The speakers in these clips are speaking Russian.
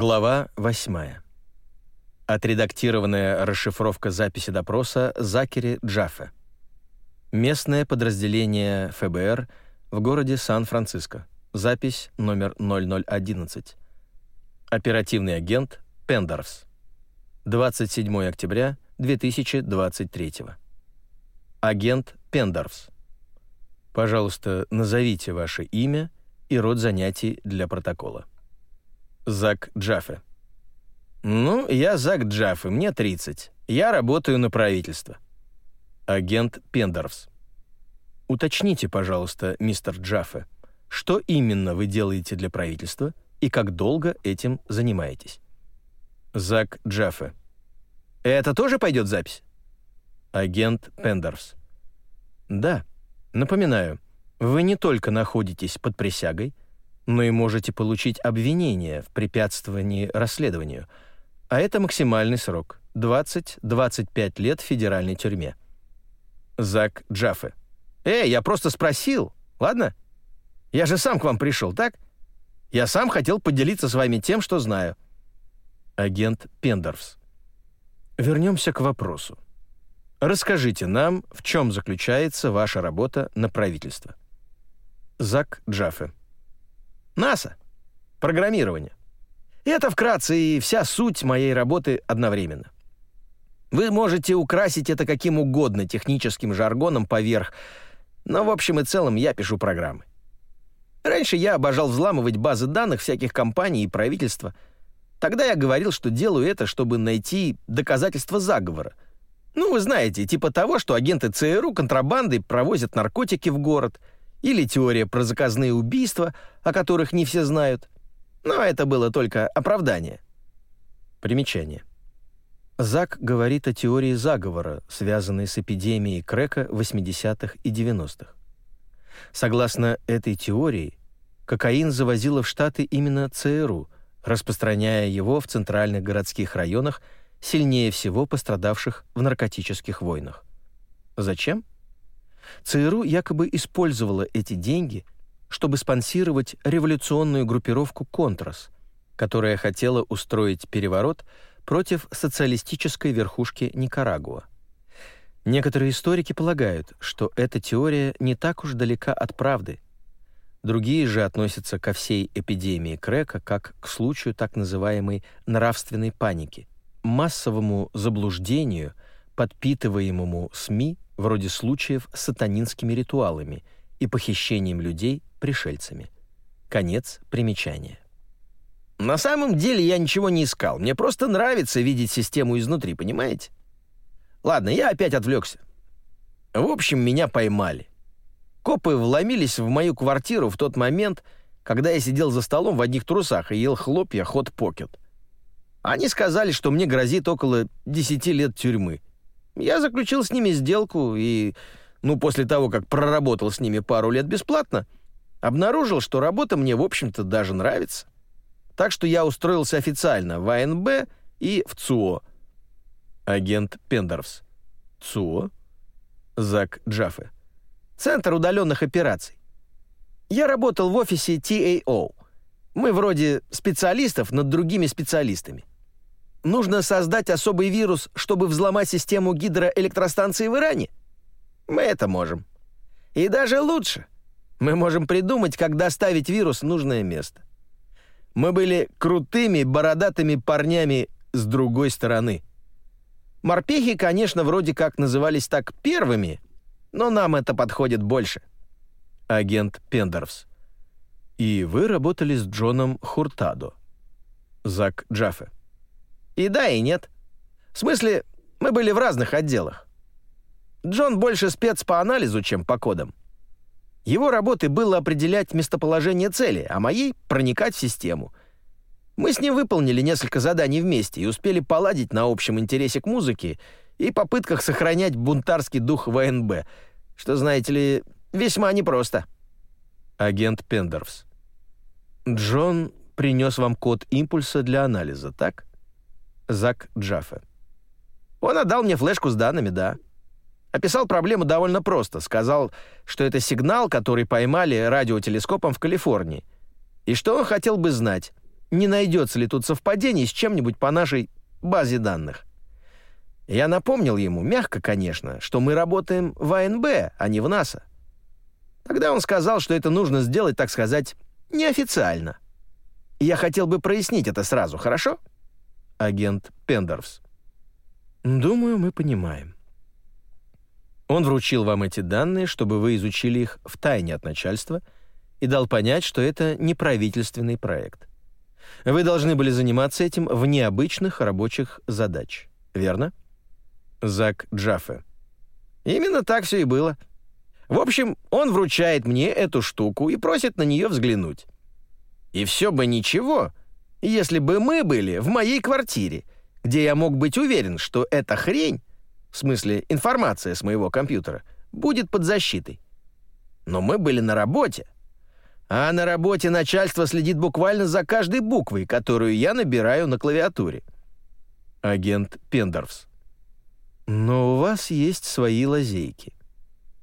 Глава 8. Отредактированная расшифровка записи допроса Закери Джаффе. Местное подразделение ФБР в городе Сан-Франциско. Запись номер 0011. Оперативный агент Пендерс. 27 октября 2023. Агент Пендерс. Пожалуйста, назовите ваше имя и род занятий для протокола. Зак Джаффе. «Ну, я Зак Джаффе, мне 30. Я работаю на правительство». Агент Пендервс. «Уточните, пожалуйста, мистер Джаффе, что именно вы делаете для правительства и как долго этим занимаетесь?» Зак Джаффе. «Это тоже пойдет запись?» Агент Пендервс. «Да. Напоминаю, вы не только находитесь под присягой, но и можете получить обвинение в препятствовании расследованию, а это максимальный срок — 20-25 лет в федеральной тюрьме. Зак Джаффе. «Эй, я просто спросил, ладно? Я же сам к вам пришел, так? Я сам хотел поделиться с вами тем, что знаю». Агент Пендервс. Вернемся к вопросу. Расскажите нам, в чем заключается ваша работа на правительство. Зак Джаффе. НАСА. Программирование. Это вкратце и вся суть моей работы одновременно. Вы можете украсить это каким угодно техническим жаргоном поверх, но в общем и целом я пишу программы. Раньше я обожал взламывать базы данных всяких компаний и правительства. Тогда я говорил, что делаю это, чтобы найти доказательства заговора. Ну, вы знаете, типа того, что агенты ЦРУ контрабандой провозят наркотики в город — или теория про заказные убийства, о которых не все знают. Но это было только оправдание. Примечание. Зак говорит о теории заговора, связанной с эпидемией крека 80-х и 90-х. Согласно этой теории, кокаин завозило в Штаты именно ЦРУ, распространяя его в центральных городских районах, сильнее всего пострадавших в наркотических войнах. Зачем? ЦРУ якобы использовала эти деньги, чтобы спонсировать революционную группировку «Контрас», которая хотела устроить переворот против социалистической верхушки Никарагуа. Некоторые историки полагают, что эта теория не так уж далека от правды. Другие же относятся ко всей эпидемии крека как к случаю так называемой нравственной паники, массовому заблуждению, подпитываемому СМИ вроде случаев с сатанинскими ритуалами и похищением людей пришельцами. Конец примечания. На самом деле я ничего не искал. Мне просто нравится видеть систему изнутри, понимаете? Ладно, я опять отвлекся. В общем, меня поймали. Копы вломились в мою квартиру в тот момент, когда я сидел за столом в одних трусах и ел хлопья хот-покет. Они сказали, что мне грозит около 10 лет тюрьмы. Я заключил с ними сделку и, ну, после того, как проработал с ними пару лет бесплатно, обнаружил, что работа мне, в общем-то, даже нравится. Так что я устроился официально в АНБ и в ЦУО. Агент Пендервс. ЦУО? Зак Джаффе. Центр удаленных операций. Я работал в офисе TAO. Мы вроде специалистов над другими специалистами. Нужно создать особый вирус, чтобы взломать систему гидроэлектростанции в Иране? Мы это можем. И даже лучше. Мы можем придумать, как доставить вирус в нужное место. Мы были крутыми, бородатыми парнями с другой стороны. Морпехи, конечно, вроде как назывались так первыми, но нам это подходит больше. Агент Пендервс. И вы работали с Джоном Хуртадо. Зак Джаффе. И да, и нет. В смысле, мы были в разных отделах. Джон больше спец по анализу, чем по кодам. Его работой было определять местоположение цели, а моей — проникать в систему. Мы с ним выполнили несколько заданий вместе и успели поладить на общем интересе к музыке и попытках сохранять бунтарский дух ВНБ, что, знаете ли, весьма непросто. Агент Пендервс. Джон принес вам код импульса для анализа, так? Зак Джаффе. Он отдал мне флешку с данными, да. Описал проблему довольно просто. Сказал, что это сигнал, который поймали радиотелескопом в Калифорнии. И что он хотел бы знать, не найдется ли тут совпадений с чем-нибудь по нашей базе данных. Я напомнил ему, мягко, конечно, что мы работаем в АНБ, а не в НАСА. Тогда он сказал, что это нужно сделать, так сказать, неофициально. Я хотел бы прояснить это сразу, хорошо? Агент Пендерс. Думаю, мы понимаем. Он вручил вам эти данные, чтобы вы изучили их в тайне от начальства и дал понять, что это не правительственный проект. Вы должны были заниматься этим вне обычных рабочих задач. Верно? Зак Джаффе. Именно так все и было. В общем, он вручает мне эту штуку и просит на нее взглянуть. И все бы ничего, если бы мы были в моей квартире, где я мог быть уверен, что эта хрень, в смысле информация с моего компьютера, будет под защитой. Но мы были на работе. А на работе начальство следит буквально за каждой буквой, которую я набираю на клавиатуре. Агент Пендервс. Но у вас есть свои лазейки.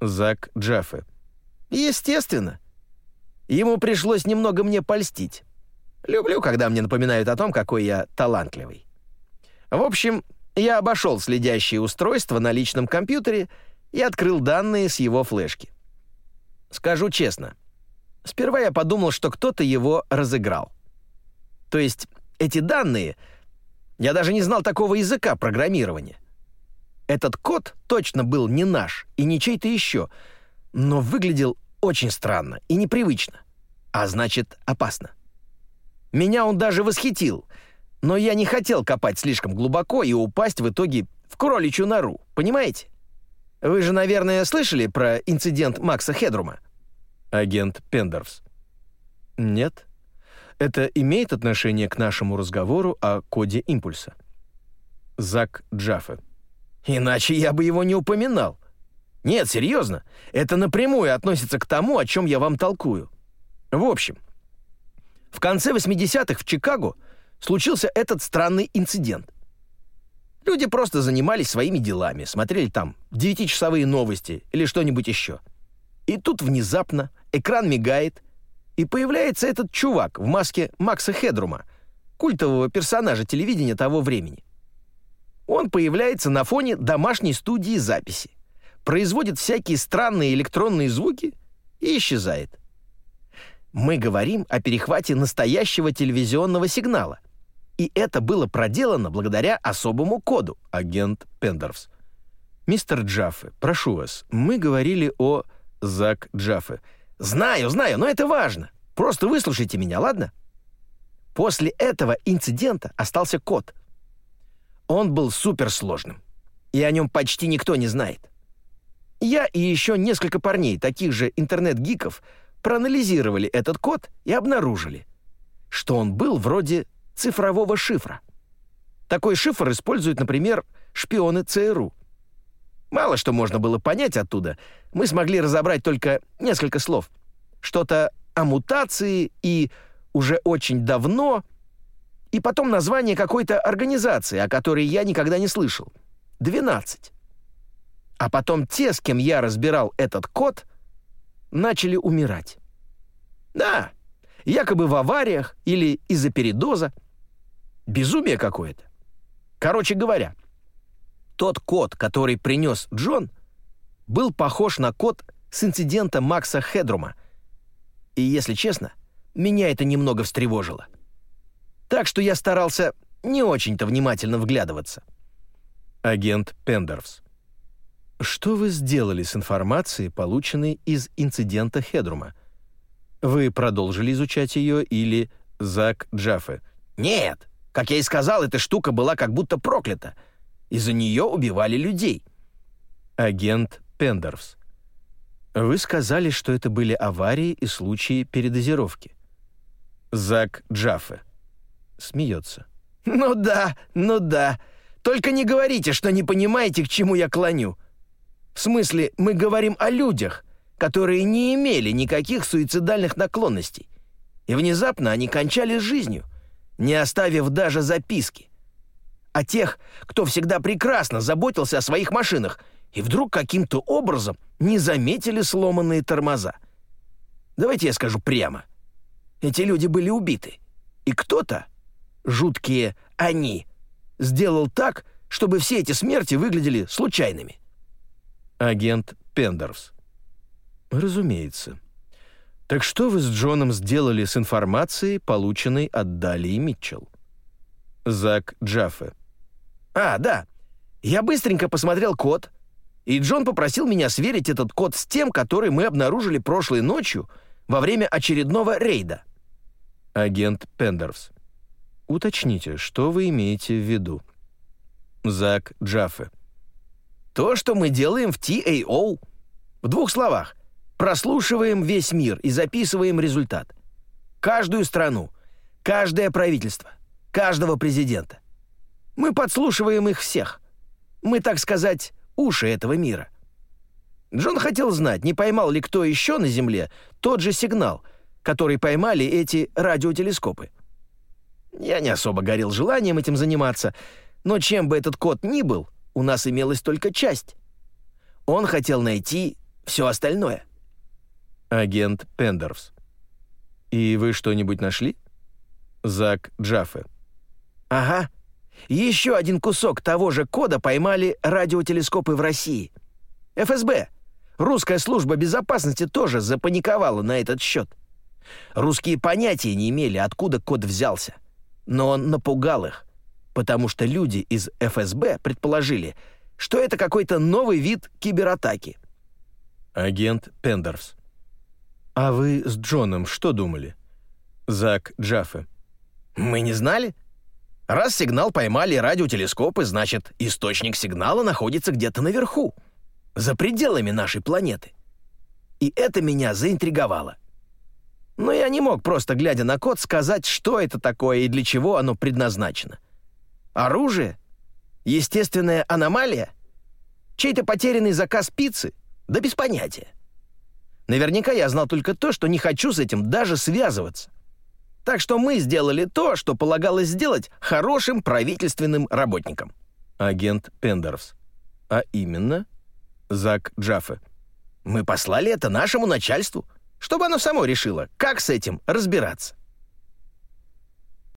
Зак Джаффе. Естественно. Ему пришлось немного мне польстить. Люблю, когда мне напоминают о том, какой я талантливый. В общем, я обошел следящее устройство на личном компьютере и открыл данные с его флешки. Скажу честно, сперва я подумал, что кто-то его разыграл. То есть эти данные... Я даже не знал такого языка программирования. Этот код точно был не наш и не чей-то еще, но выглядел очень странно и непривычно, а значит, опасно. Меня он даже восхитил, но я не хотел копать слишком глубоко и упасть в итоге в кроличью нору, понимаете? Вы же, наверное, слышали про инцидент Макса Хедрума? Агент Пендерс. Нет. Это имеет отношение к нашему разговору о коде импульса. Зак Джаффе. Иначе я бы его не упоминал. Нет, серьезно, это напрямую относится к тому, о чем я вам толкую. В общем, в конце 80-х в Чикаго случился этот странный инцидент. Люди просто занимались своими делами, смотрели там девятичасовые новости или что-нибудь еще. И тут внезапно экран мигает, и появляется этот чувак в маске Макса Хедрума, культового персонажа телевидения того времени. Он появляется на фоне домашней студии записи, производит всякие странные электронные звуки и исчезает. Мы говорим о перехвате настоящего телевизионного сигнала. И это было проделано благодаря особому коду, агент Пендерс. Мистер Джаффе, прошу вас, мы говорили о Зак Джаффе. Знаю, знаю, но это важно. Просто выслушайте меня, ладно? После этого инцидента остался код — он был суперсложным, и о нем почти никто не знает. Я и еще несколько парней, таких же интернет-гиков, проанализировали этот код и обнаружили, что он был вроде цифрового шифра. Такой шифр используют, например, шпионы ЦРУ. Мало что можно было понять оттуда, мы смогли разобрать только несколько слов. Что-то о мутации и уже очень давно и потом название какой-то организации, о которой я никогда не слышал. 12. А потом те, с кем я разбирал этот код, начали умирать. Да, якобы в авариях или из-за передоза. Безумие какое-то. Короче говоря, тот код, который принес Джон, был похож на код с инцидента Макса Хедрума. И, если честно, меня это немного встревожило так что я старался не очень-то внимательно вглядываться. Агент Пендерс. Что вы сделали с информацией, полученной из инцидента Хедрума? Вы продолжили изучать ее или Зак Джаффе? Нет. Как я и сказал, эта штука была как будто проклята. Из-за нее убивали людей. Агент Пендерс. Вы сказали, что это были аварии и случаи передозировки. Зак Джаффе смеется. «Ну да, ну да. Только не говорите, что не понимаете, к чему я клоню. В смысле, мы говорим о людях, которые не имели никаких суицидальных наклонностей. И внезапно они кончали жизнью, не оставив даже записки. О тех, кто всегда прекрасно заботился о своих машинах и вдруг каким-то образом не заметили сломанные тормоза. Давайте я скажу прямо. Эти люди были убиты И кто-то, жуткие они, сделал так, чтобы все эти смерти выглядели случайными. Агент Пендерс. Разумеется. Так что вы с Джоном сделали с информацией, полученной от Далии Митчелл? Зак Джаффе. А, да. Я быстренько посмотрел код, и Джон попросил меня сверить этот код с тем, который мы обнаружили прошлой ночью во время очередного рейда. Агент Пендерс. Уточните, что вы имеете в виду? Зак Джаффе. То, что мы делаем в TAO. В двух словах. Прослушиваем весь мир и записываем результат. Каждую страну, каждое правительство, каждого президента. Мы подслушиваем их всех. Мы, так сказать, уши этого мира. Джон хотел знать, не поймал ли кто еще на Земле тот же сигнал, который поймали эти радиотелескопы. Я не особо горел желанием этим заниматься, но чем бы этот код ни был, у нас имелась только часть. Он хотел найти все остальное. Агент Пендерс. И вы что-нибудь нашли? Зак Джаффе. Ага. Еще один кусок того же кода поймали радиотелескопы в России. ФСБ, русская служба безопасности тоже запаниковала на этот счет. Русские понятия не имели, откуда код взялся. Но он напугал их, потому что люди из ФСБ предположили, что это какой-то новый вид кибератаки. Агент Пендерс. А вы с Джоном что думали? Зак Джаффе. Мы не знали. Раз сигнал поймали радиотелескопы, значит, источник сигнала находится где-то наверху, за пределами нашей планеты. И это меня заинтриговало. Но я не мог просто, глядя на код, сказать, что это такое и для чего оно предназначено. Оружие? Естественная аномалия? Чей-то потерянный заказ пиццы? Да без понятия. Наверняка я знал только то, что не хочу с этим даже связываться. Так что мы сделали то, что полагалось сделать хорошим правительственным работникам. Агент Пендерс. А именно? Зак Джаффе. Мы послали это нашему начальству, чтобы оно само решило, как с этим разбираться.